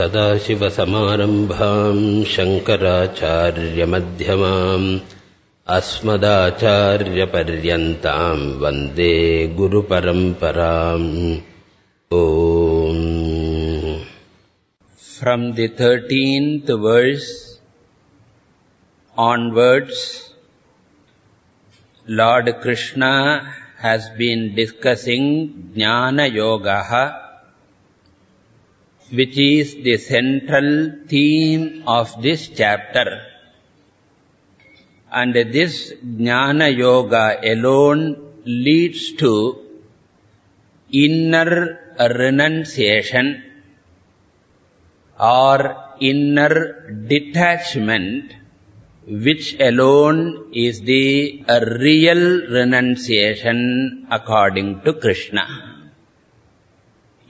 सदाशिवसमारम्भाम् शङ्कराचार्यमध्यमाम् अस्मदाचार्यपर्यन्ताम् वन्दे गुरुपरम्पराम्। the thirteenth verse onwards, Lord Krishna has been discussing Jnana Yoga, which is the central theme of this chapter. And this Jnana Yoga alone leads to inner renunciation or inner detachment, which alone is the real renunciation according to Krishna.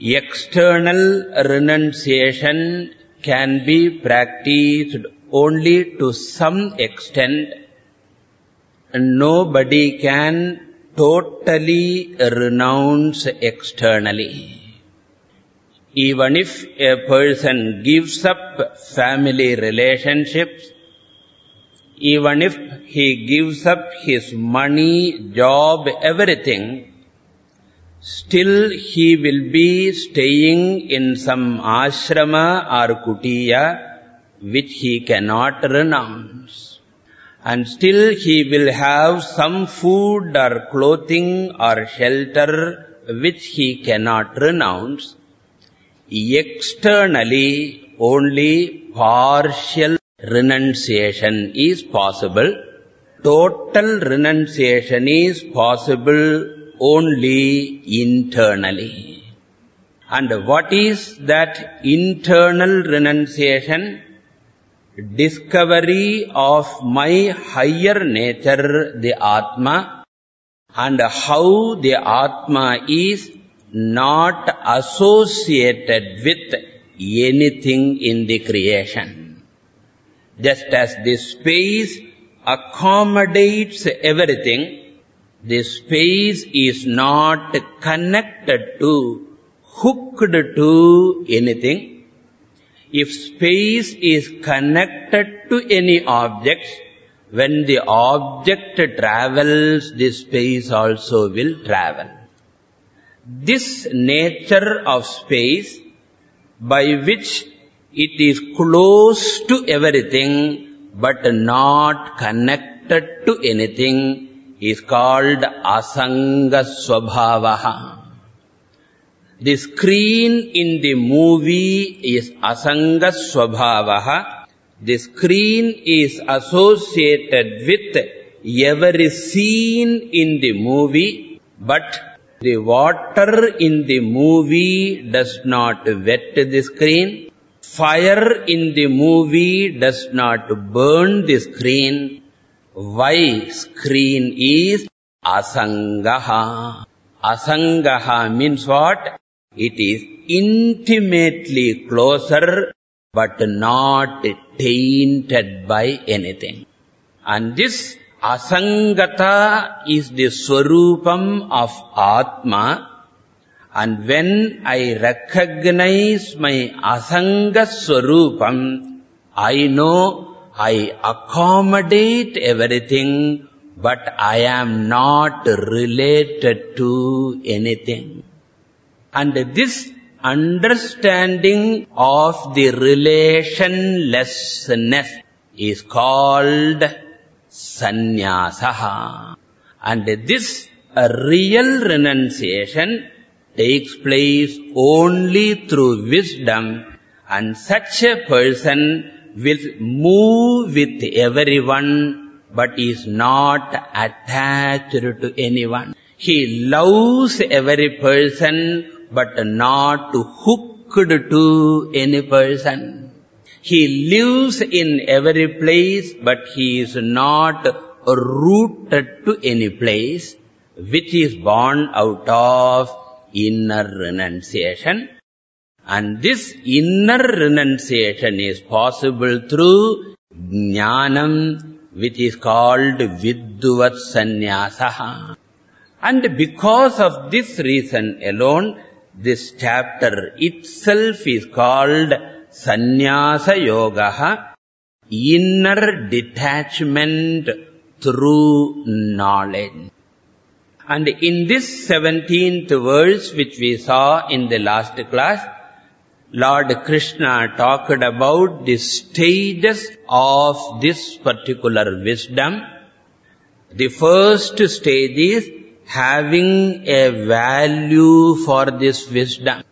External renunciation can be practiced only to some extent. Nobody can totally renounce externally. Even if a person gives up family relationships, even if he gives up his money, job, everything, still he will be staying in some ashrama or kutiya which he cannot renounce. And still he will have some food or clothing or shelter which he cannot renounce. Externally, only partial renunciation is possible. Total renunciation is possible only internally. And what is that internal renunciation? Discovery of my higher nature, the Atma, and how the Atma is not associated with anything in the creation. Just as the space accommodates everything, the space is not connected to, hooked to anything. If space is connected to any object, when the object travels, the space also will travel. This nature of space, by which it is close to everything, but not connected to anything, is called asanga swabhavaha. The screen in the movie is asanga swabhavaha. The screen is associated with every scene in the movie, but the water in the movie does not wet the screen. Fire in the movie does not burn the screen. Why screen is asangaha. Asangaha means what? It is intimately closer but not tainted by anything. And this asangata is the swarupam of Atma. And when I recognize my asanga swarupam, I know I accommodate everything, but I am not related to anything. And this understanding of the relationlessness is called sannyasaha. And this real renunciation takes place only through wisdom and such a person will move with everyone but is not attached to anyone. He loves every person but not hooked to any person. He lives in every place, but he is not rooted to any place, which is born out of inner renunciation. And this inner renunciation is possible through jnanam, which is called vidvat sannyasa. And because of this reason alone, this chapter itself is called sannyasa yoga, inner detachment through knowledge. And in this 17th verse which we saw in the last class, Lord Krishna talked about the stages of this particular wisdom. The first stage is having a value for this wisdom.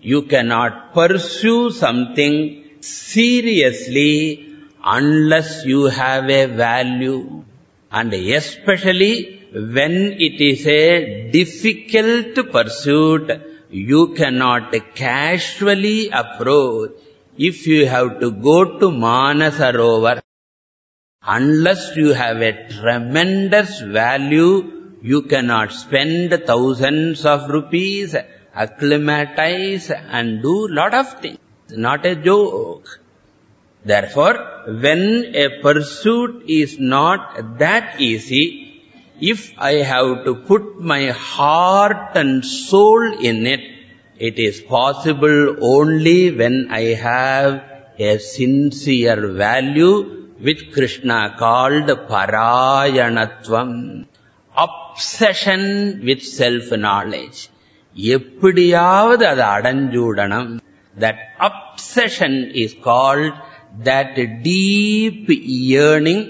You cannot pursue something seriously unless you have a value. And especially when it is a difficult pursuit, you cannot casually approach. If you have to go to Manasarovar, unless you have a tremendous value, you cannot spend thousands of rupees, acclimatize and do lot of things. It's not a joke. Therefore, when a pursuit is not that easy, if I have to put my heart and soul in it, it is possible only when I have a sincere value which Krishna called Parayanatvam, obsession with self-knowledge. எப்படியாவது அதை அடைஞ்சூடணும் that obsession is called that deep yearning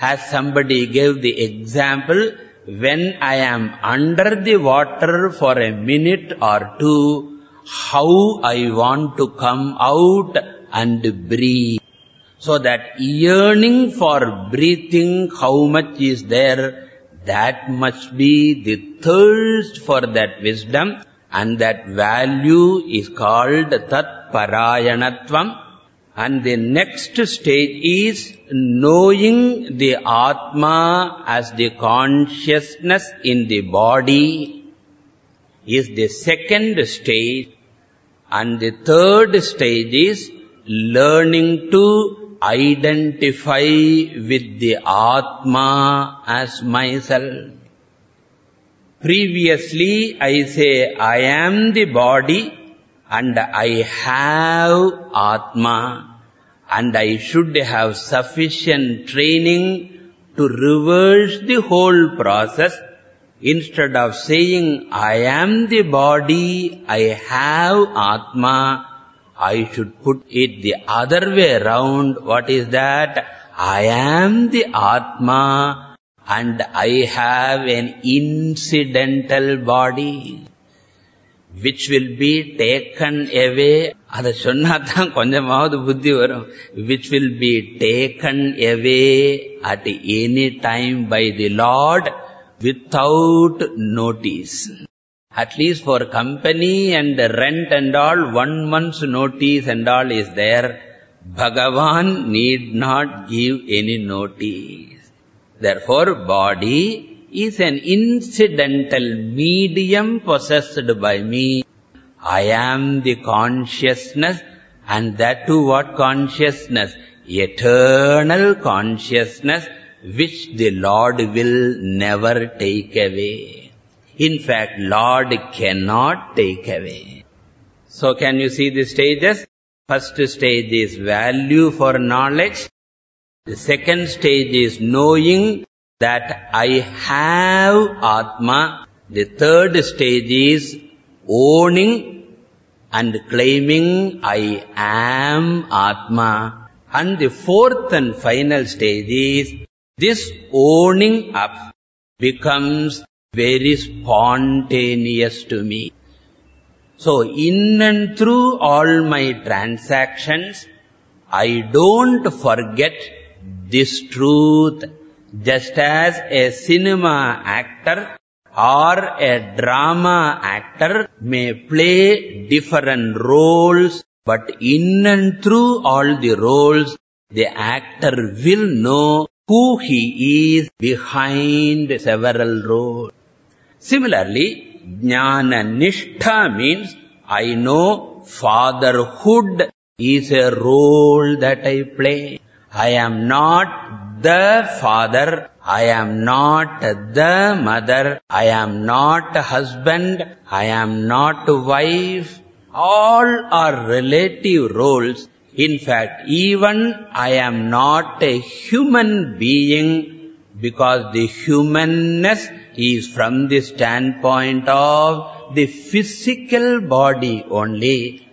as somebody gave the example when I am under the water for a minute or two how I want to come out and breathe. So that yearning for breathing how much is there that must be the thirst for that wisdom and that value is called tat parayanatvam and the next stage is knowing the atma as the consciousness in the body is the second stage. And the third stage is learning to identify with the atma as myself. Previously, I say, I am the body and I have Atma and I should have sufficient training to reverse the whole process. Instead of saying, I am the body, I have Atma, I should put it the other way around. What is that? I am the Atma and I have an incidental body which will be taken away அதை சொன்னாதான் கொஞ்சமாவது புத்தி வரும் which will be taken away at any time by the Lord without notice at least for company and rent and all one month's notice and all is there bhagavan need not give any notice Therefore, body is an incidental medium possessed by me. I am the consciousness and that too what consciousness? Eternal consciousness which the Lord will never take away. In fact, Lord cannot take away. So can you see the stages? First stage is value for knowledge. The second stage is knowing that I have Atma. The third stage is owning and claiming I am Atma. And the fourth and final stage is this owning up becomes very spontaneous to me. So in and through all my transactions, I don't forget this truth just as a cinema actor or a drama actor may play different roles but in and through all the roles the actor will know who he is behind several roles. Similarly jnana nishtha means i know fatherhood is a role that i play I am not the father, I am not the mother, I am not husband, I am not wife. All are relative roles. In fact, even I am not a human being because the humanness is from the standpoint of the physical body only.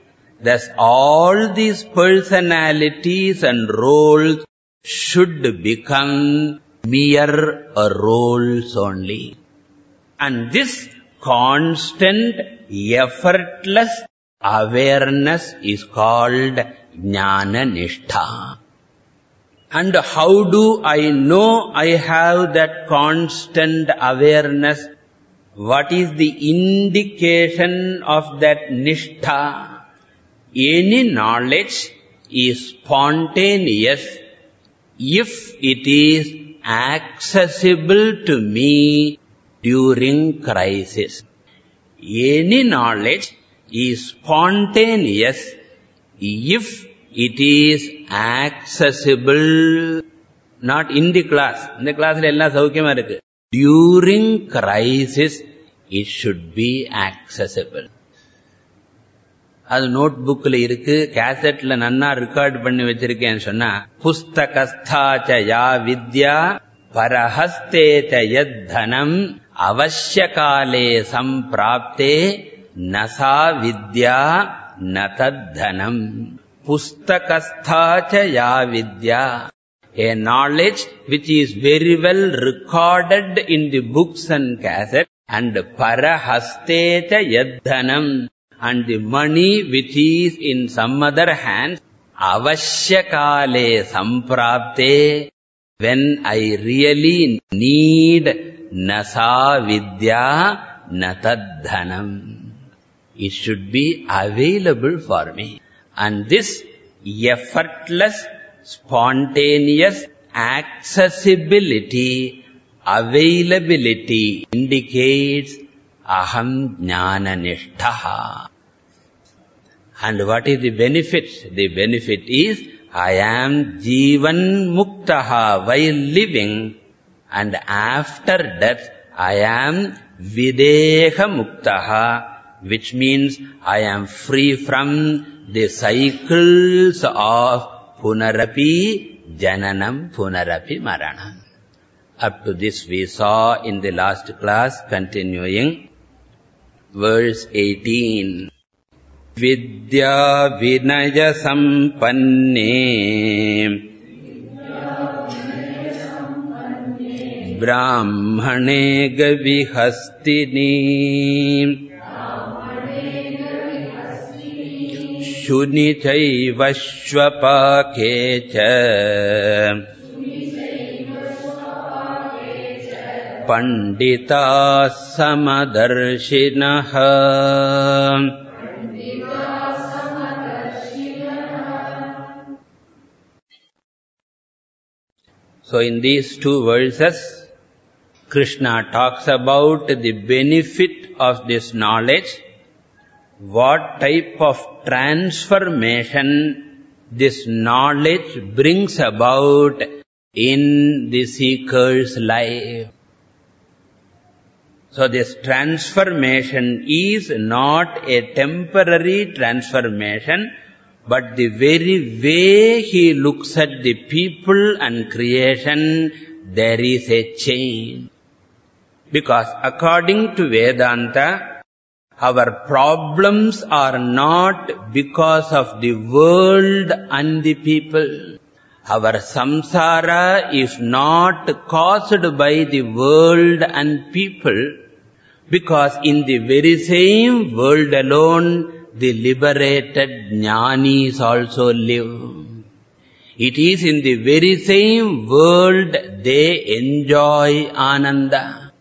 Thus, all these personalities and roles should become mere roles only. And this constant, effortless awareness is called jnana nishtha. And how do I know I have that constant awareness? What is the indication of that nishtha? Any knowledge is spontaneous if it is accessible to me during crisis. Any knowledge is spontaneous if it is accessible not in the class. In the class, எல்லாம் சௌக்கியமா இருக்கு. During crisis, it should be accessible. அது note புக்ல இருக்கு கேசட்ல நன்னா record பண்ணி வச்சிருக்கேன்னு சொன்னா புஸ்தகஸ்தாச்ச யா வித்யா பரஹஸ்தேச்ச யத் தனம் அவசிய காலே சம்பிராப்தே நசா வித்யா ந தத்தனம் புஸ்தகஸ்தாச்ச யா வித்யா a knowledge which is very well recorded in the books and cassette and parahasteta yadhanam and the money which is in some other hands avashyakale samprapte when I really need nasa vidya natadhanam. It should be available for me. And this effortless, spontaneous accessibility, availability indicates aham jnana nishtha. And what is the benefit? The benefit is, I am jivan muktaha while living and after death I am videha muktaha which means I am free from the cycles of punarapi jananam punarapi maranam. Up to this we saw in the last class continuing verse 18. विद्याविनयसम्पन्ने। ब्राह्मणे गविहस्तिनी। शुनिचैवश्वपाके च। पण्डिताः समदर्शिनः। So in these two verses, Krishna talks about the benefit of this knowledge, what type of transformation this knowledge brings about in the seeker's life. So this transformation is not a temporary transformation, but the very way he looks at the people and creation, there is a change. Because according to Vedanta, our problems are not because of the world and the people. Our samsara is not caused by the world and people, because in the very same world alone, the liberated jnanis also live. It is in the very same world they enjoy ananda.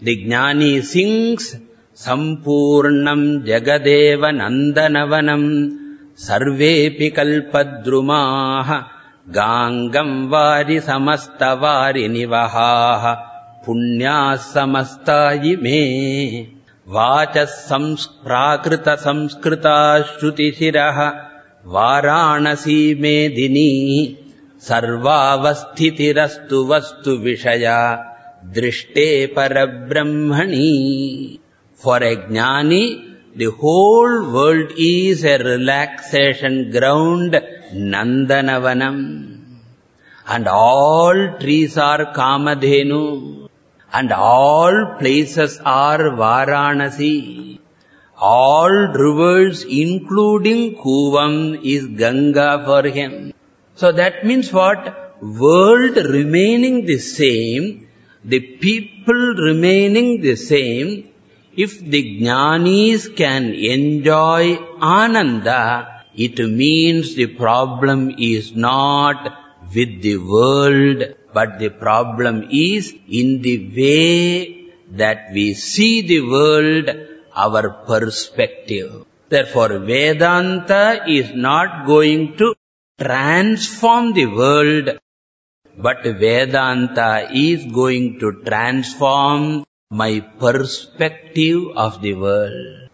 The jnani sings, Sampurnam Jagadeva Nandanavanam Sarvepi Kalpadrumaha Gangam Vari Samastavari Nivahaha Punya Samastayi Me वाचः प्राकृतसंस्कृता श्रुतिशिरः Varanasi मेदिनी सर्वावस्थितिरस्तु वस्तु विषया दृष्टे परब्रह्मणि jnani, the whole world is a relaxation ground, Nandanavanam. And all trees are Kamadhenu. And all places are Varanasi. All rivers, including Kuvam, is Ganga for him. So that means what? World remaining the same, the people remaining the same, if the jnanis can enjoy ananda, it means the problem is not with the world, but the problem is in the way that we see the world, our perspective. Therefore, Vedanta is not going to transform the world, but Vedanta is going to transform my perspective of the world.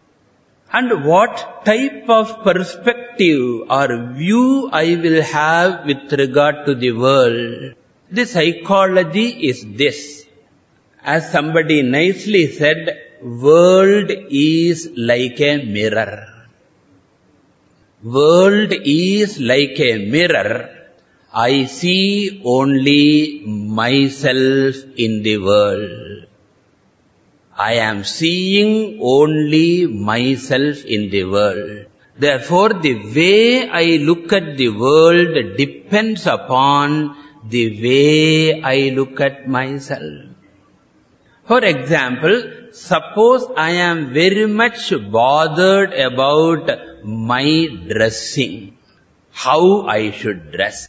And what type of perspective or view I will have with regard to the world? The psychology is this. As somebody nicely said, world is like a mirror. World is like a mirror. I see only myself in the world. I am seeing only myself in the world. Therefore, the way I look at the world depends upon the way I look at myself. For example, suppose I am very much bothered about my dressing, how I should dress.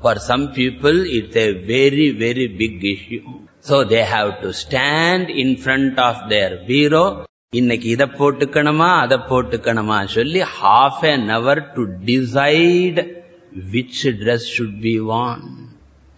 For some people, it's a very, very big issue. So they have to stand in front of their bureau. இன்னைக்கு இதை போட்டுக்கணுமா அதை போட்டுக்கணுமா சொல்லி half an hour to decide which dress should be worn.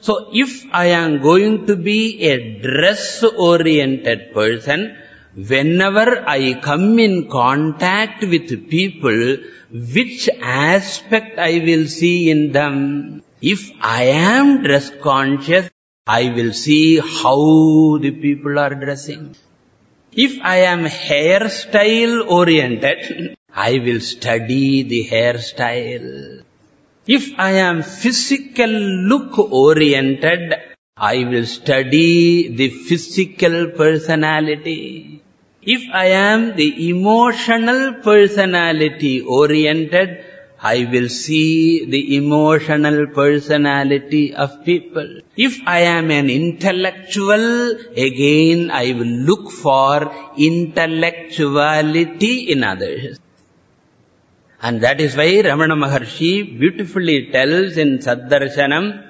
So if I am going to be a dress-oriented person, whenever I come in contact with people, which aspect I will see in them? If I am dress conscious, I will see how the people are dressing. If I am hairstyle oriented, I will study the hairstyle. If I am physical look oriented, I will study the physical personality. If I am the emotional personality oriented, I will see the emotional personality of people. If I am an intellectual, again I will look for intellectuality in others. And that is why Ramana Maharshi beautifully tells in Saddarshanam,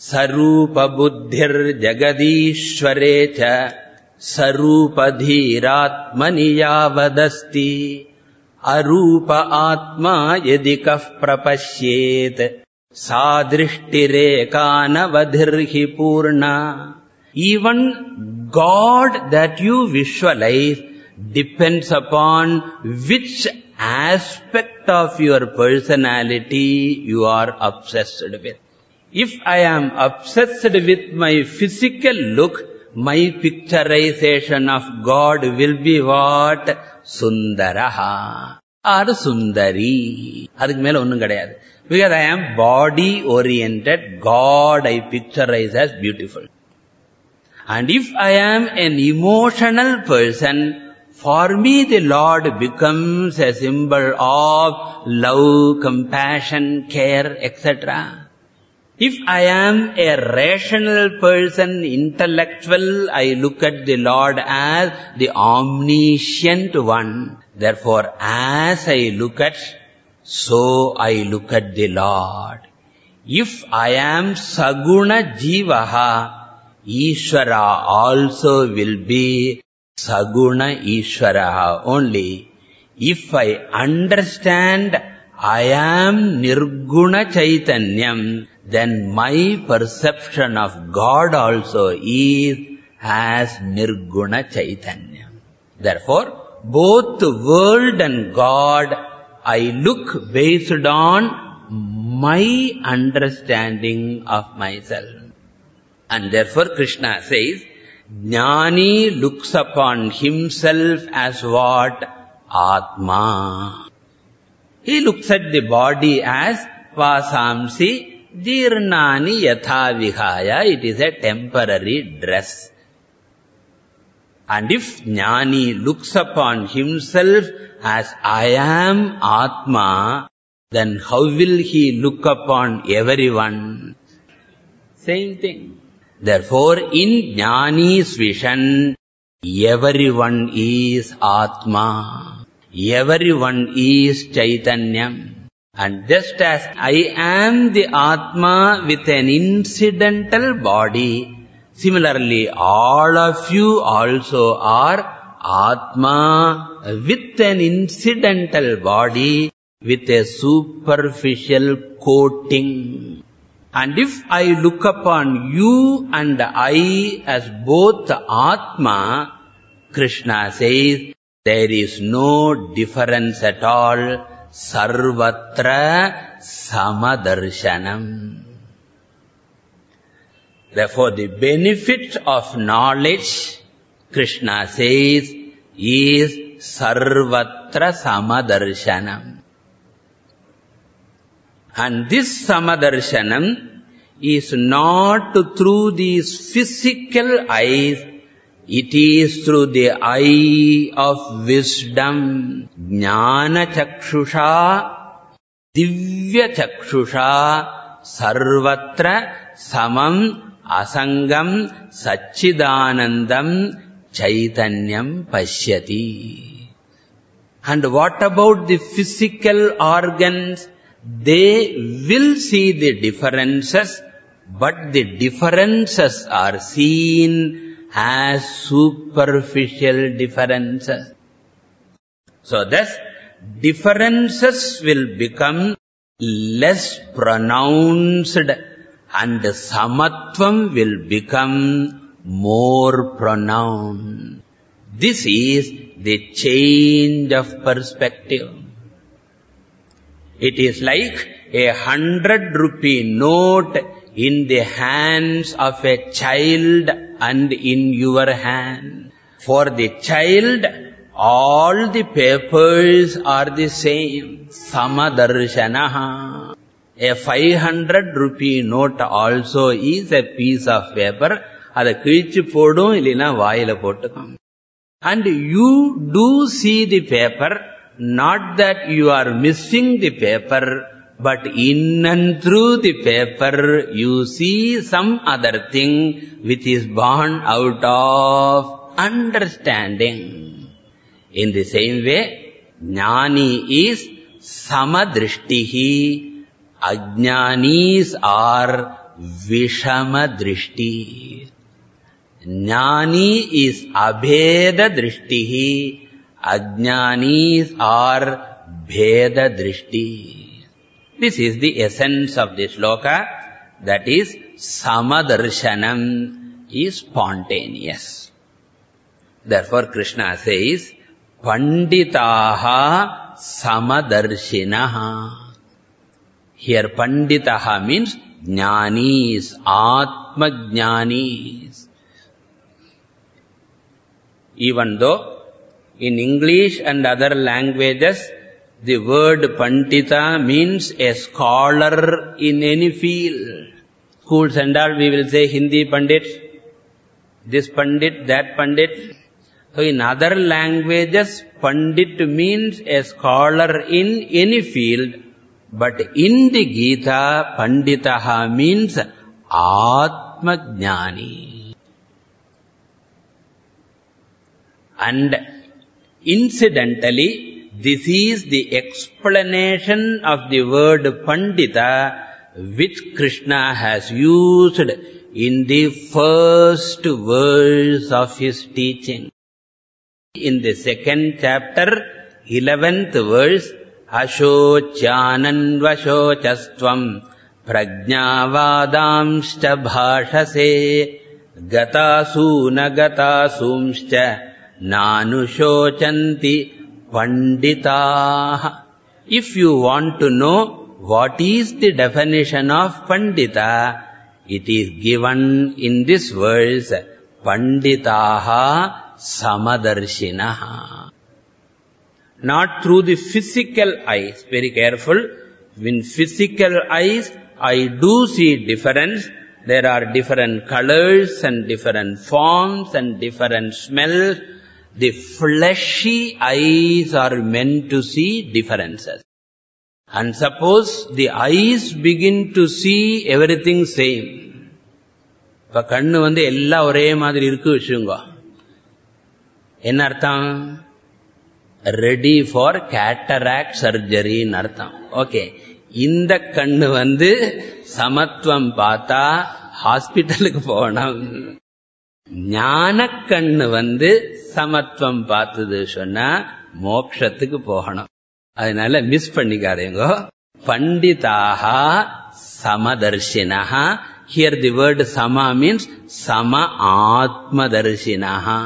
Buddhir Jagadishware cha Sarupa Dhiratmani yavadasti Arupa Atma yadikaf prapashyet Sadrishtirekanavadhirhi purna. Even God that you visualize depends upon which aspect of your personality you are obsessed with. If I am obsessed with my physical look, my picturization of God will be what? Sundaraha or Sundari. Because I am body oriented, God I picturize as beautiful. And if I am an emotional person, for me the Lord becomes a symbol of love, compassion, care, etc. If I am a rational person, intellectual, I look at the Lord as the omniscient one. Therefore, as I look at, so I look at the Lord. If I am saguna jivaha, Ishvara also will be saguna Ishvara only. If I understand I am nirguna chaitanyam, then my perception of God also is as nirguna chaitanyam. Therefore, both the world and God, I look based on my understanding of myself. And therefore Krishna says, Jnani looks upon himself as what? Atma. He looks at the body as vasamsi jirnani yatha vihaya. It is a temporary dress. And if jnani looks upon himself as I am Atma, then how will he look upon everyone? Same thing. Therefore, in jnani's vision, everyone is Atma. Everyone is Chaitanyam. And just as I am the Atma with an incidental body, Similarly, all of you also are Atma with an incidental body, with a superficial coating. And if I look upon you and I as both Atma, Krishna says, there is no difference at all. Sarvatra Samadarshanam. Therefore, the benefit of knowledge, Krishna says, is sarvatra samadarshanam. And this samadarshanam is not through these physical eyes, it is through the eye of wisdom, jnana chakshusha, divya chakshusha, sarvatra samam asangam sachidanandam chaitanyam pashyati. And what about the physical organs? They will see the differences, but the differences are seen as superficial differences. So thus, differences will become less pronounced and samatvam will become more pronounced. This is the change of perspective. It is like a hundred rupee note in the hands of a child and in your hand. For the child, all the papers are the same. Samadarshanaha. A 500 rupee note also is a piece of paper. அதை கிழிச்சு போடும் இல்லைன்னா வாயில போட்டுக்கும் and you do see the paper Not that you are missing the paper but in and through the paper you see some other thing which is born out of understanding in the same way jnani is samadrishtihi Ajnanis are Vishama Drishti. Jnani is Abheda Drishtihi. Ajnanis are Bheda Drishti. This is the essence of this sloka. That is Samadarshanam is spontaneous. Therefore Krishna says, Panditaha Samadarshinaha. Here Panditaha means Jnanis, Atma Jnanis. Even though in English and other languages, the word Pandita means a scholar in any field. Schools and all, we will say Hindi Pandit, this Pandit, that Pandit. So in other languages, Pandit means a scholar in any field. But in the Gita, Panditaha means Atma Jnani. And incidentally, this is the explanation of the word Pandita which Krishna has used in the first verse of his teaching. In the second chapter, eleventh verse, अशोच्यानन्वशोचस्त्वम् प्रज्ञावादांश्च भाषसे गतासून गतासूंश्च नानुशोचन्ति पण्डिताः you want to know what is the definition of Pandita, it is given in this verse, Panditaha Samadarshinaha. not through the physical eyes. Very careful. In physical eyes, I do see difference. There are different colors and different forms and different smells. The fleshy eyes are meant to see differences. And suppose the eyes begin to see everything same. இப்ப கண்ணு வந்து எல்லாம் ஒரே மாதிரி இருக்கு வச்சுங்க என்ன அர்த்தம்? ரெடி ஃபார் கேட்டராக்ட் சர்ஜரின்னு அர்த்தம். ஓகே இந்த கண்ணு வந்து சமத்துவம் பார்த்தா ஹாஸ்பிட்டலுக்கு போகணும். ஞானக்கண்ணு வந்து சமத்துவம் பார்த்தது சொன்னா மோக்ஷத்துக்கு போகணும் அதனால மிஸ் பண்ணிக்காதீங்க பண்டிதாகா சமதர்ஷினஹா ஹியர் தி வேர்டு சமா மீன்ஸ் சம ஆத்மதர்ஷினஹா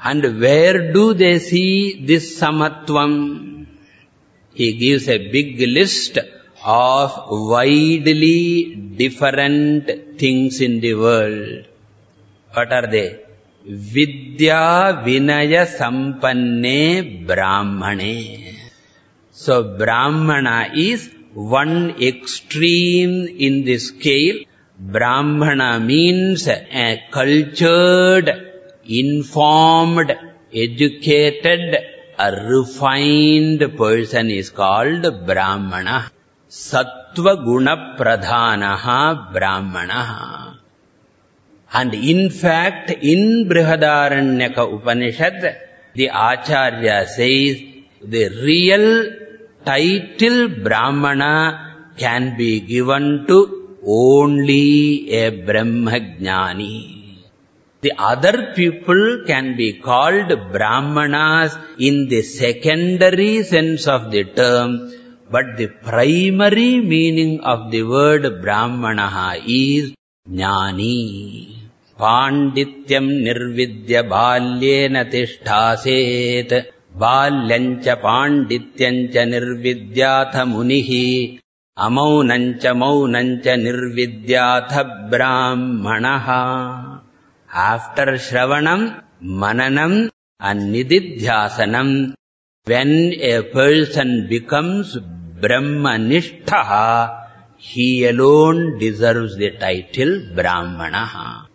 and where do they see this சமத்துவம் He gives a big list of widely different things in the world. What are they? Vidya Vinaya Sampanne Brahmane. So Brahmana is one extreme in the scale. Brahmana means a cultured, informed, educated, a refined person is called Brahmana. Brahmana. And in fact, in Brihadaranyaka Upanishad, the Acharya says, the real title Brahmana can be given to only a Brahmajnani. The other people can be called Brahmanas in the secondary sense of the term, but the primary meaning of the word Brahmana is Jnani. पाण्डित्यम् निर्विद्य बाल्येन तिष्ठासेत् बाल्यम् च पाण्डित्यम् च निर्विद्याथ मुनिः अमौनम् च मौनम् च निर्विद्याथ ब्राह्मणः आफ्टर् श्रवणम् मननम् nididhyasanam, when a person becomes Deserves the title Brahmana.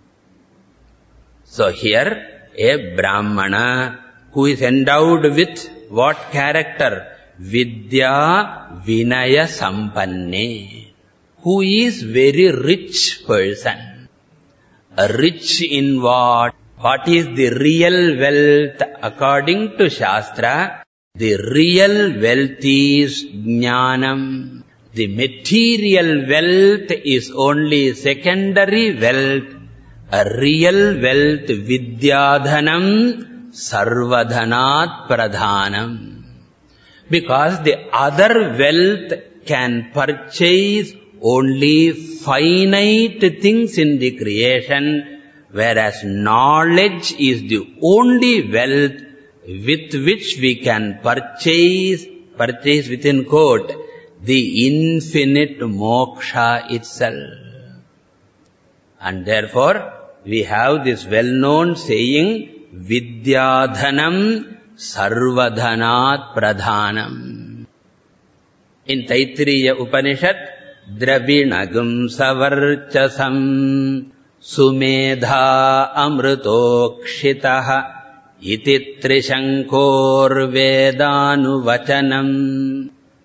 So here, a Brahmana who is endowed with what character? Vidya Vinaya Sampanne. Who is very rich person. Rich in what? What is the real wealth according to Shastra? The real wealth is Jnanam. The material wealth is only secondary wealth. A real wealth Vidyadhanam Sarvadhanat Pradhanam. Because the other wealth can purchase only finite things in the creation, whereas knowledge is the only wealth with which we can purchase, purchase within quote, the infinite moksha itself. And therefore, we have this well-known saying, Vidyadhanam Sarvadhanat Pradhanam. In Taittiriya Upanishad, Dravinagum Savarchasam Sumedha Amrutokshitaha Trishankor Vedanu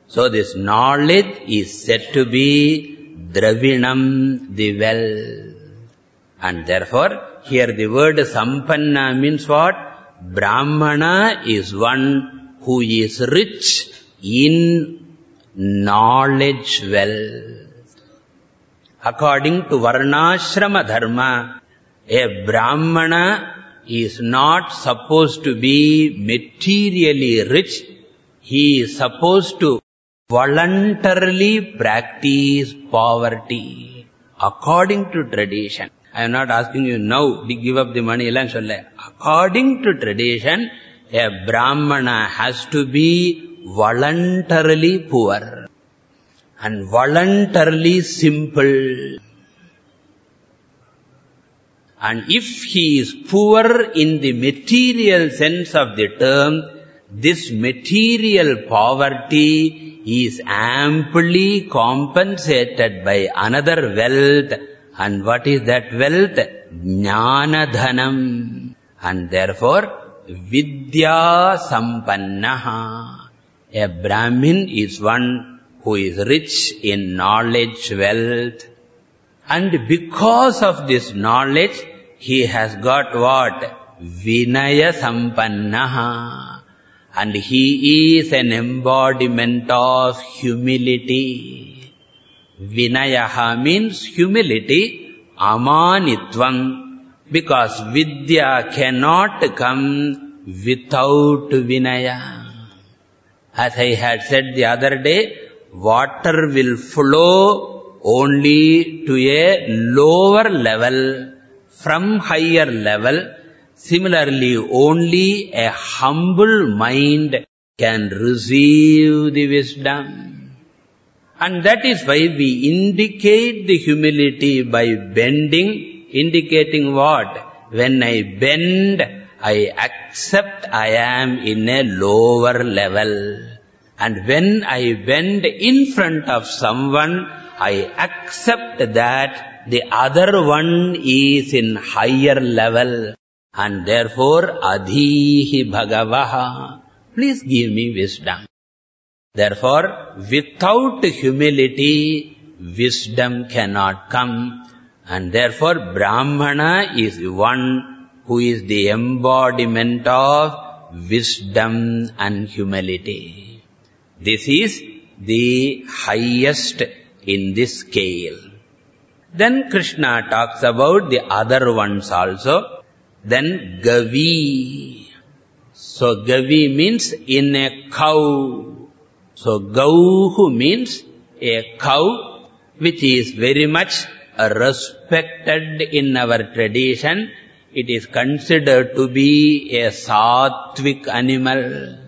So this knowledge is said to be Dravinam, the well. And therefore, here the word Sampanna means what? Brahmana is one who is rich in knowledge well. According to Varnashrama Dharma, a Brahmana is not supposed to be materially rich. He is supposed to voluntarily practice poverty according to tradition. I am not asking you now to give up the money. According to tradition, a Brahmana has to be voluntarily poor and voluntarily simple. And if he is poor in the material sense of the term, this material poverty is amply compensated by another wealth. And what is that wealth? Jnanadhanam. And therefore, Vidya Sampannaha. A Brahmin is one who is rich in knowledge, wealth. And because of this knowledge, he has got what? Vinaya Sampannaha. And he is an embodiment of humility. Vinayaha means humility, amanitvam. Because vidya cannot come without vinaya. As I had said the other day, water will flow only to a lower level from higher level. Similarly, only a humble mind can receive the wisdom. And that is why we indicate the humility by bending, indicating what? When I bend, I accept I am in a lower level. And when I bend in front of someone, I accept that the other one is in higher level. And therefore, adhihi bhagavaha. Please give me wisdom. Therefore, without humility, wisdom cannot come. And therefore, Brahmana is one who is the embodiment of wisdom and humility. This is the highest in this scale. Then Krishna talks about the other ones also. Then Gavi. So Gavi means in a cow. So Gauhu means a cow which is very much respected in our tradition. It is considered to be a sattvic animal.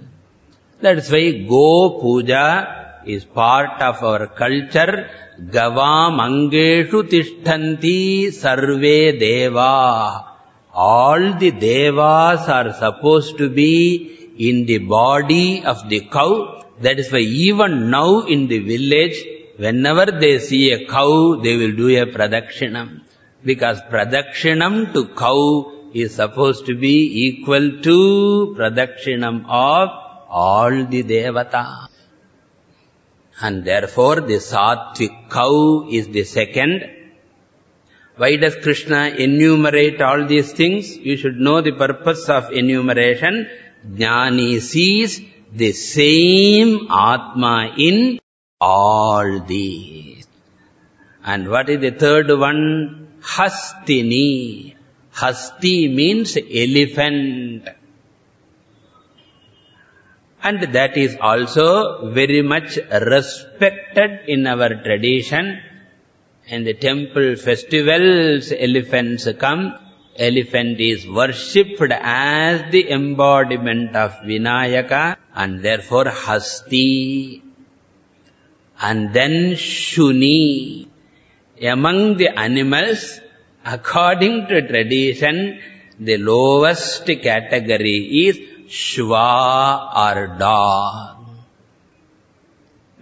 That's why Go Puja is part of our culture. Angeshu tishtanti sarve deva. All the devas are supposed to be in the body of the cow. That is why even now in the village, whenever they see a cow, they will do a pradakshinam. Because pradakshinam to cow is supposed to be equal to pradakshinam of all the devata. And therefore the sattvic cow is the second. Why does Krishna enumerate all these things? You should know the purpose of enumeration. Jnani sees the same Atma in all these. And what is the third one? Hastini. Hasti means elephant. And that is also very much respected in our tradition. In the temple festivals, elephants come. Elephant is worshipped as the embodiment of Vinayaka and therefore Hasti. And then Shuni. Among the animals, according to tradition, the lowest category is Shva or dog.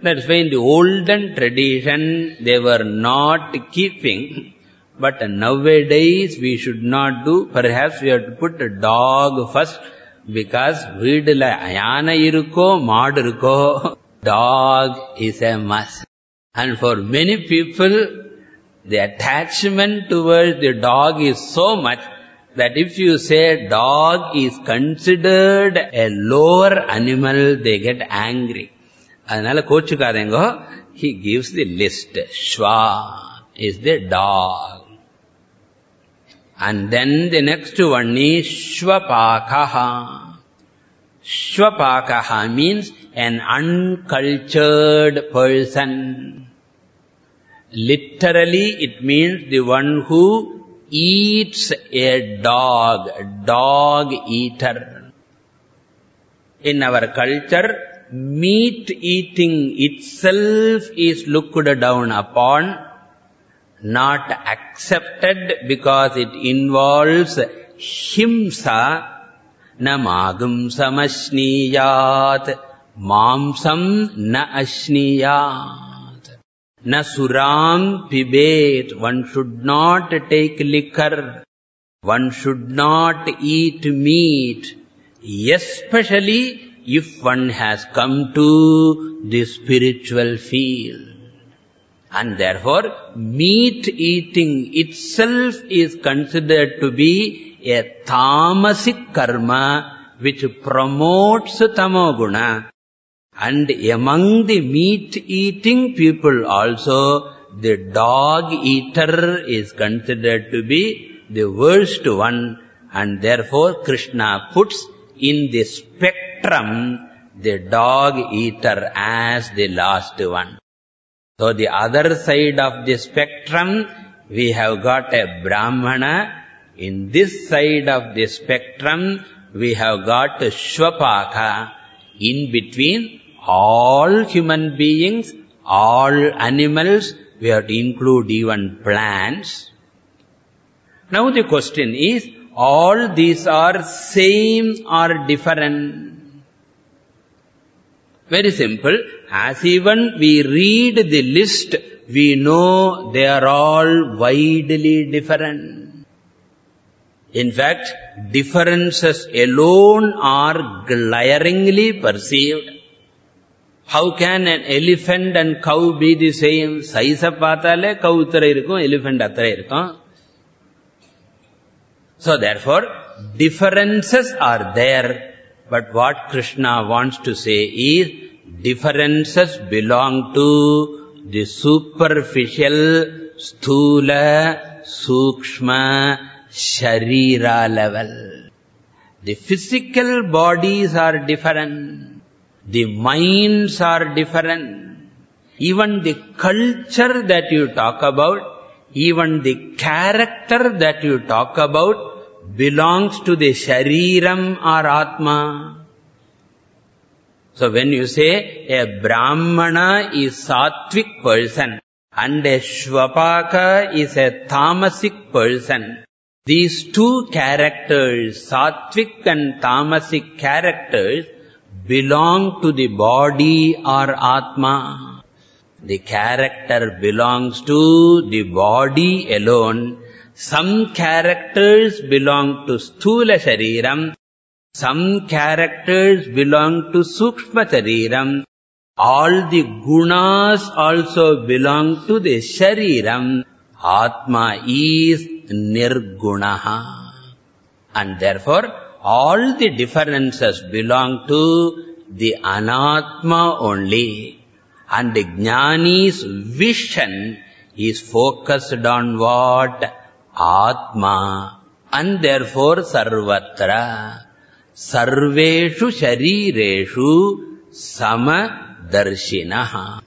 That's why in the olden tradition, they were not keeping. But nowadays, we should not do. Perhaps we have to put a dog first. Because வீடுல யானை இருக்கோ மாடு இருக்கோ dog is a must. And for many people, the attachment towards the dog is so much that if you say dog is considered a lower animal, they get angry. அதனால கோச்சுக்காதேங்கோ he gives the list. Shva is the dog. And then the next one is Shvapakaha. Shvapakaha means an uncultured person. Literally, it means the one who eats a dog, dog eater. In our culture, meat eating itself is looked down upon. not accepted because it involves himsa na magam samashniyat mamsam na ashniyat na suram pibet one should not take liquor one should not eat meat especially if one has come to the spiritual field and therefore, meat eating itself is considered to be a tamasic karma which promotes tamoguna. And among the meat eating people also, the dog eater is considered to be the worst one. And therefore, Krishna puts in the spectrum the dog eater as the last one. So the other side of the spectrum, we have got a Brahmana. In this side of the spectrum, we have got a Shvapaka. In between, all human beings, all animals, we have to include even plants. Now the question is, all these are same or different? Very simple. As even we read the list, we know they are all widely different. In fact, differences alone are glaringly perceived How can an elephant and cow be the same? Size பார்த்தாலே cow இத்தரை இருக்கும், elephant அத்தரை இருக்கும். So therefore, differences are there. But what Krishna wants to say is, differences belong to the superficial, sthula, sukshma, sharira level. The physical bodies are different. The minds are different. Even the culture that you talk about, even the character that you talk about, belongs to the shariram or atma. So when you say a brahmana is sattvic person and a shvapaka is a tamasic person, these two characters, sattvic and tamasic characters, belong to the body or atma. The character belongs to the body alone some characters belong to Sthula Shariram, some characters belong to Sukshma Shariram, all the gunas also belong to the Shariram. Atma is Nirgunaha. And therefore, all the differences belong to the Anatma only. And the Jnani's vision is focused on what? Atma. And therefore sarvatra. Sarveshu sharireshu samadarshinaha.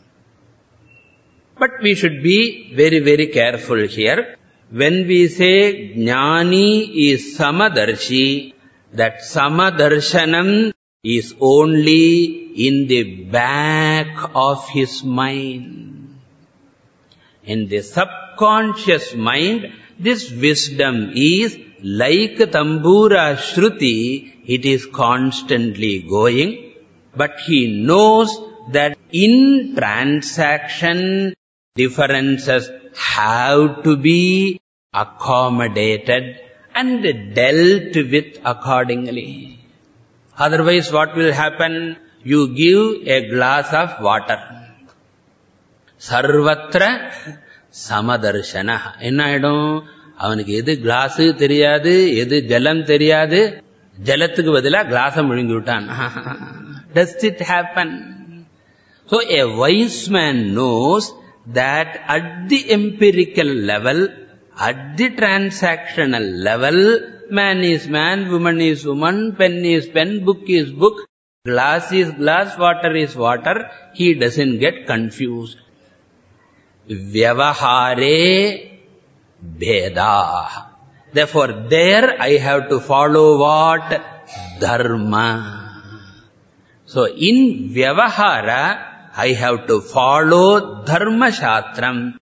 But we should be very, very careful here. When we say jnani is samadarshi, that samadarshanam is only in the back of his mind. In the subconscious mind, this wisdom is like tambura shruti, it is constantly going, but he knows that in transaction, differences have to be accommodated and dealt with accordingly. Otherwise, what will happen? You give a glass of water. Sarvatra samadarshana. என்ன ஆயிடும் அவனுக்கு எது class தெரியாது எது ஜலம் தெரியாது ஜலத்துக்கு பதிலா கிளாஸ முழுங்கி விட்டான் does it happen So a wise man knows that at the empirical level, at the transactional level, man is man, woman is woman, pen is pen, book is book, glass is glass, water is water. He doesn't get confused. Vyavahare Bheda. Therefore, there I have to follow what? Dharma. So, in Vyavahara, I have to follow Dharma Shastram.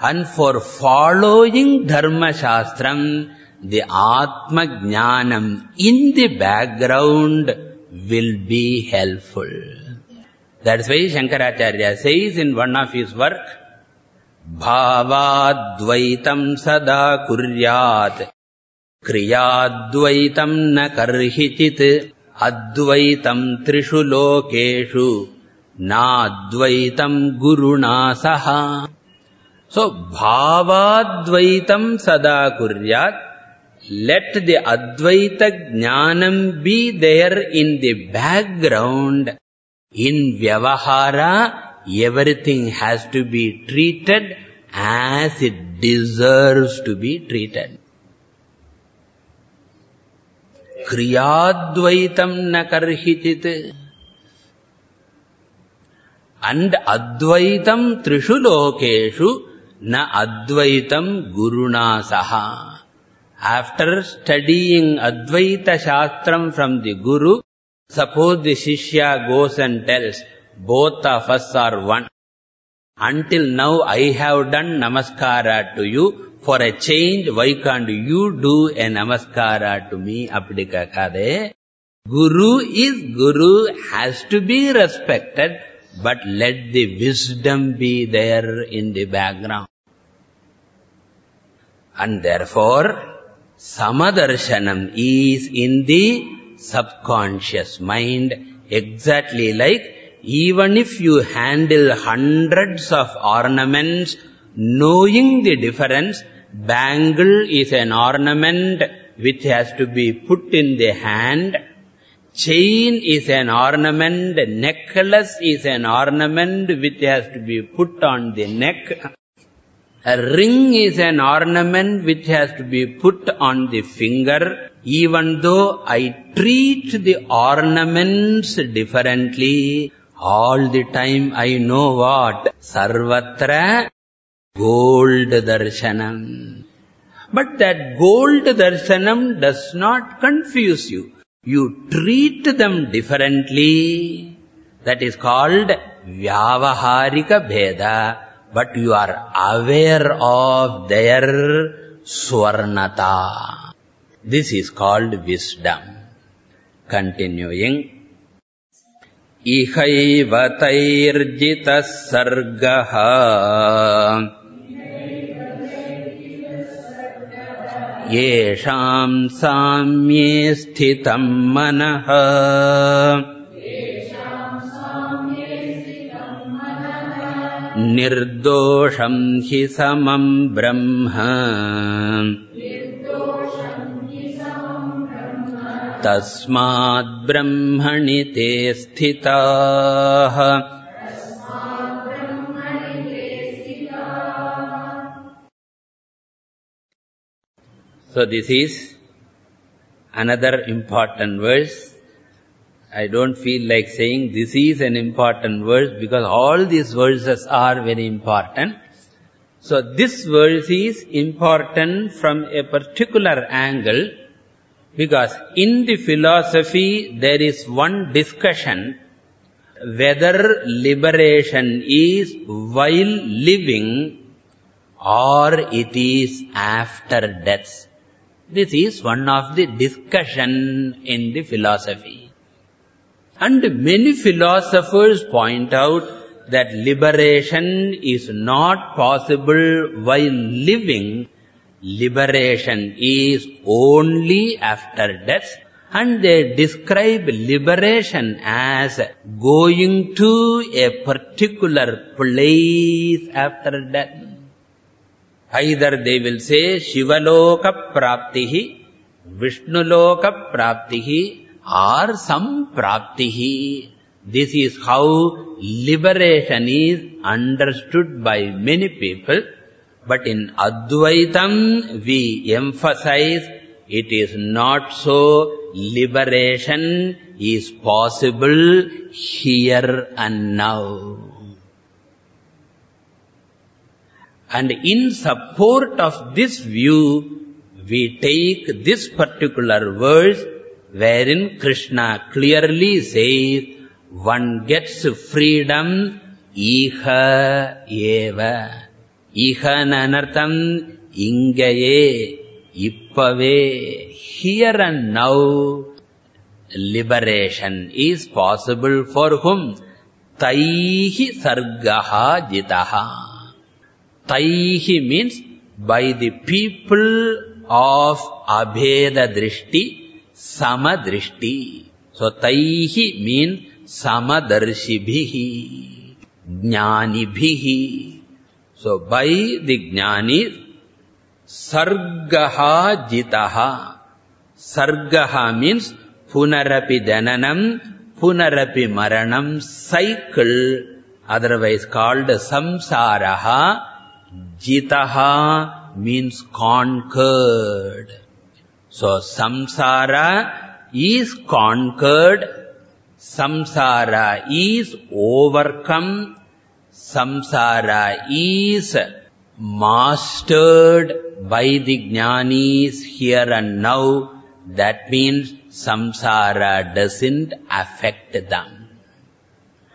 And for following Dharma Shastram, the Atma Jnanam in the background will be helpful. That's why Shankaracharya says in one of his work, Bhavadvaitam sada kuryat क्रियाद्वैतम् न कर्हिचित् अद्वैतम् त्रिषु लोकेषु नाद्वैतम् गुरुणा सह So, bhavadvaitam sada kuryat. Let the advaita jnanam be there in the background. In vyavahara, everything has to be treated as it deserves to be treated. क्रियाद्वैतम् न कर्हिचित् and advaitam trishu lokeshu from the guru suppose the shishya goes and tells both of us are one. Until now i have done namaskara to you. For a change why can't you do a namaskara to me? Apdi guru is guru has to be respected but let the wisdom be there in the background. And therefore samadarshanam is in the subconscious mind exactly like even if you handle hundreds of ornaments knowing the difference bangle is an ornament which has to be put in the hand chain is an ornament necklace is an ornament which has to be put on the neck. A ring is an ornament which has to be put on the finger. Even though i treat the ornaments differently all the time i know what? Sarvatra gold darshanam. But that gold darshanam does not confuse you you treat them differently. That is called vyavaharika bheda. But you are aware of their swarnata. This is called wisdom. Continuing. Ihaiva tairjitas sargaha येषाम् साम्ये स्थितम् मनः। निर्दोषम् हि समम् ब्रह्म। तस्माद्ब्रह्मणि ते स्थिताः So this is another important verse. I don't feel like saying this is an important verse because all these verses are very important. So this verse is important from a particular angle because in the philosophy there is one discussion whether liberation is while living or it is after death. This is one of the discussion in the philosophy. And many philosophers point out that liberation is not possible while living. Liberation is only after death. And they describe liberation as going to a particular place after death. Praptihi, Vishnuloka Praptihi, or some Praptihi. This is how liberation is understood by many people. But in Advaitam, we emphasize it is not so. Liberation is possible here and now. And in support of this view, we take this particular verse wherein Krishna clearly says, one gets freedom iha eva. Ihananartham ingaye, ippave, here and now, liberation is possible for whom? Taihi sargaha jitaha. Means by the people of abheda drishti, samadrishti. So taihi means samadarshibhihi, jnanibhihi. So by the jnani, sargaha jitaha. Sargaha means punarapi jananam, punarapi maranam, cycle, otherwise called samsaraha. Jitaha means conquered. So samsara is conquered, samsara is overcome, samsara is mastered by the jnanis here and now. That means samsara doesn't affect them.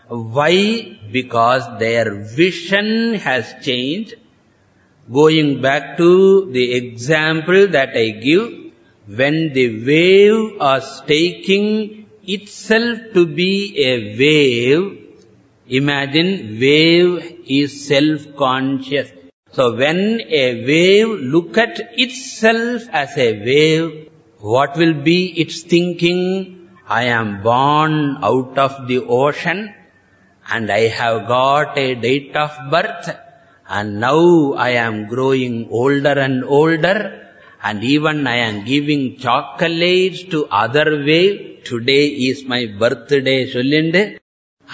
Why? Because their vision has changed. Going back to the example that I give, when the wave is taking itself to be a wave, imagine wave is self-conscious. So when a wave look at itself as a wave, what will be its thinking? I am born out of the ocean and I have got a date of birth and now I am growing older and older and even I am giving chocolates to other wave. Today is my birthday, Sullinde.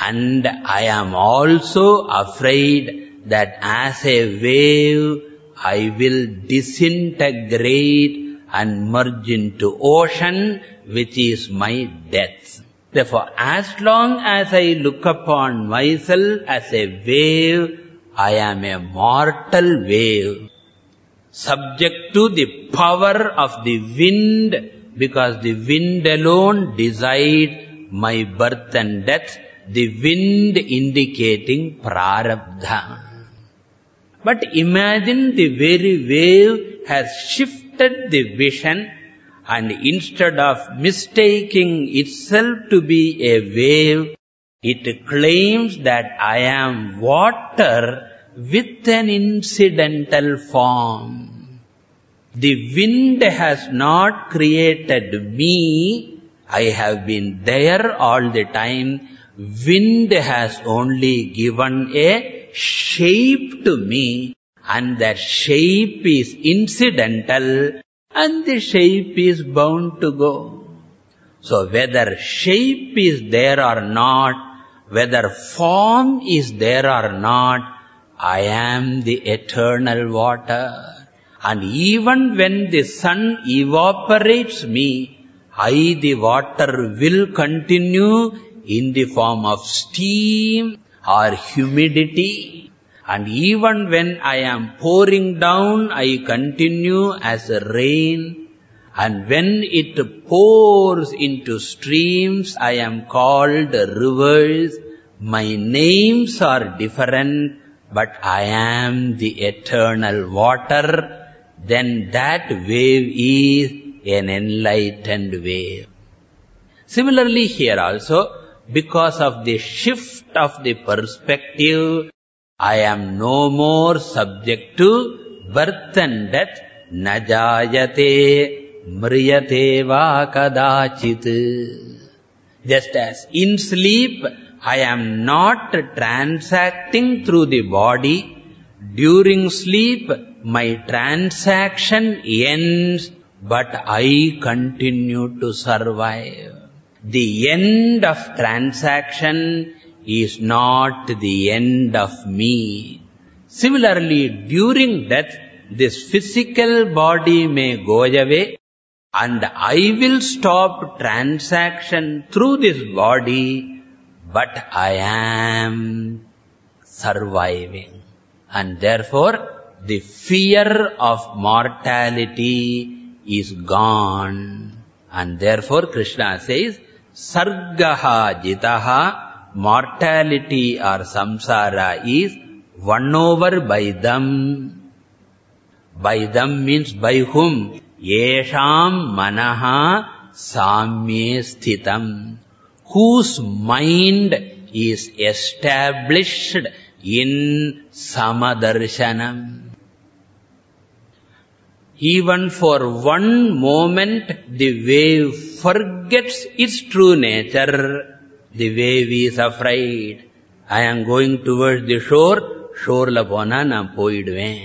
And I am also afraid that as a wave, I will disintegrate and merge into ocean, which is my death. Therefore, as long as I look upon myself as a wave, I am a mortal wave, subject to the power of the wind, because the wind alone decide my birth and death, the wind indicating prarabdha. But imagine the very wave has shifted the vision and instead of mistaking itself to be a wave, it claims that I am water with an incidental form. The wind has not created me. I have been there all the time. Wind has only given a shape to me and that shape is incidental and the shape is bound to go. So whether shape is there or not, whether form is there or not, I am the eternal water. And even when the sun evaporates me, I, the water, will continue in the form of steam or humidity. And even when I am pouring down, I continue as a rain. And when it pours into streams, I am called rivers. My names are different, but I am the eternal water. Then that wave is an enlightened wave. Similarly here also, because of the shift of the perspective, I am no more subject to birth and death, najayate mriyate va kadachit. Just as in sleep, I am not transacting through the body. During sleep, my transaction ends, but I continue to survive. The end of transaction is not the end of me. Similarly, during death, this physical body may go away and I will stop transaction through this body, but I am surviving. And therefore, the fear of mortality is gone. And therefore, Krishna says, Sargaha jitaha, mortality or samsara is won over by them. By them means by whom? Yesham manaha samye sthitam. Whose mind is established in samadarshanam. Even for one moment, the wave forgets its true nature. The wave is afraid. I am going towards the shore. ஷோர்ல போனா நான் போயிடுவேன்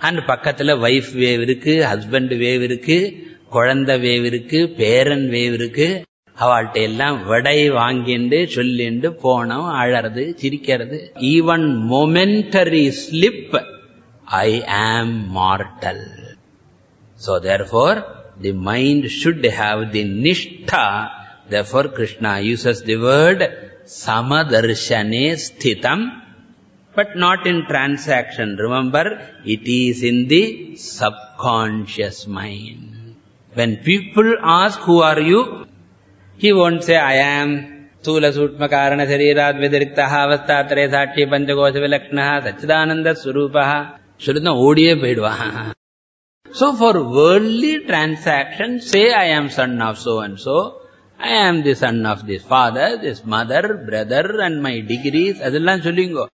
and பக்கத்துல wife wave இருக்கு husband wave இருக்கு குழந்தை wave இருக்கு பேரன் wave இருக்கு அவள்கிட்ட எல்லாம் விடை வாங்கிண்டு சொல்லிண்டு போனோம் அழறது சிரிக்கிறது even momentary slip I am mortal So therefore, the mind should have the nishtha. Therefore, Krishna uses the word samadarshane sthitam, but not in transaction. Remember, it is in the subconscious mind. When people ask, who are you? He won't say, I am स्थूलसूक्ष्मकारणशरीराद् व्यतिरिक्तः अवस्थात्रय साक्षी पञ्चकोशविलक्षणः सच्चिदानन्दस्वरूपः should न ओडिये पेड्वा So for worldly transaction, say I am son of so-and-so, I am the son of this father, this mother, brother and my degrees, adillan solingo.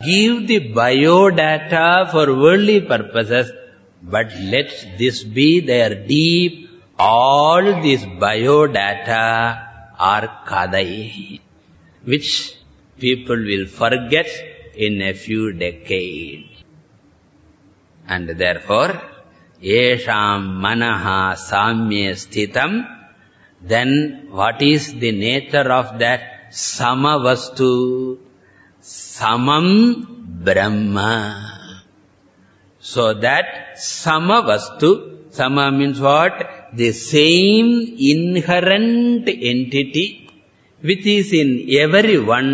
Give the biodata for worldly purposes, but let this be their deep all these biodata are kadai, which people will forget in a few decades. And therefore, yesham manaha samye sthitam, then what is the nature of that samavastu? Samam Brahma. So that samavastu, sama means what? The same inherent entity which is in everyone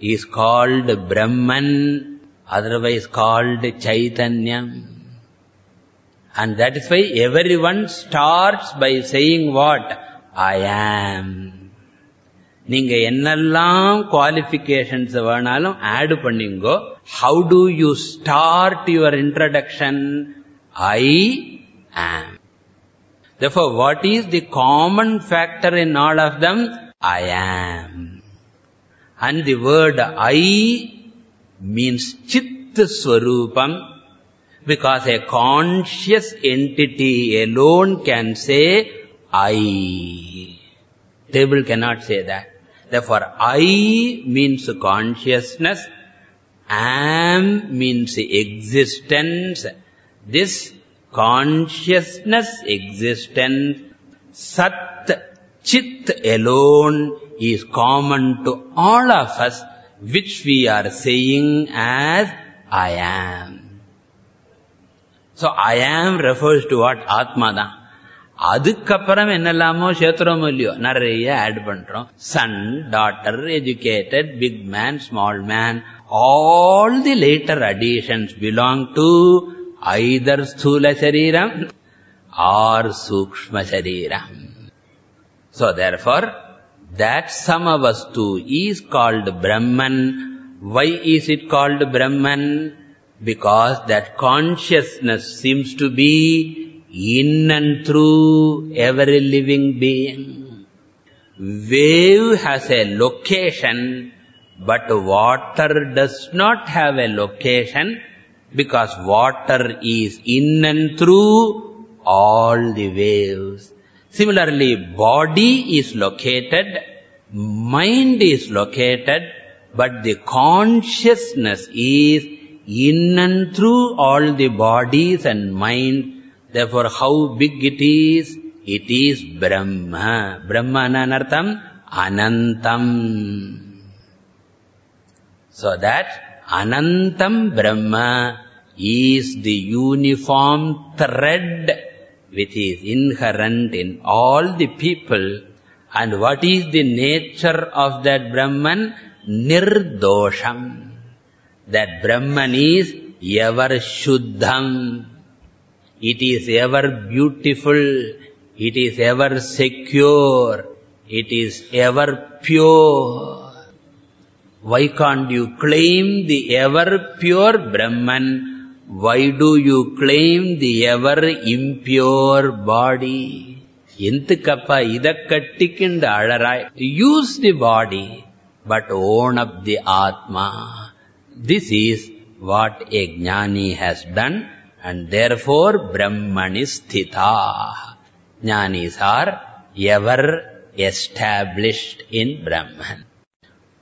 is called Brahman, otherwise called Chaitanya. And that is why everyone starts by saying what? I am. நீங்க என்னெல்லாம் qualifications வேணாலும் add பண்ணிங்கோ how to you start your introduction ஐ ஆம் Therefore, what is the common factor in all of them? I am. And the word I means Chit Swarupam because a conscious entity alone can say I. Table cannot say that. Therefore, I means consciousness, am means existence. This consciousness existence, Sat, Chit alone is common to all of us, which we are saying as I am. So, I am refers to what? Atma தான் அதுக்கப்புறம் என்னெல்லாமோ சேர்த்துறோமோ இல்லையோ நிறைய add பண்றோம் Sun daughter educated big man small man all the later additions belong to either sthula shariram or sukshma shariram. So therefore, that samavastu is called Brahman. Why is it called Brahman? Because that consciousness seems to be in and through every living being. Wave has a location, but water does not have a location because water is in and through all the waves. Similarly, body is located, mind is located, but the consciousness is in and through all the bodies and mind. Therefore, how big it is? It is Brahma. Brahma anartham? Anantam. So that Anantam Brahma is the uniform thread which is inherent in all the people. And what is the nature of that Brahman? Nirdosham. That Brahman is ever Shuddham. It is ever beautiful. It is ever secure. It is ever pure. Why can't you claim the ever-pure Brahman? Why do you claim the ever-impure body? The ever इ्योर् body एकटिक अळरा use the body but own of the atma this is what a jnani husband and there sthita jnanis are ever established in brahman